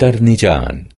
ترنجان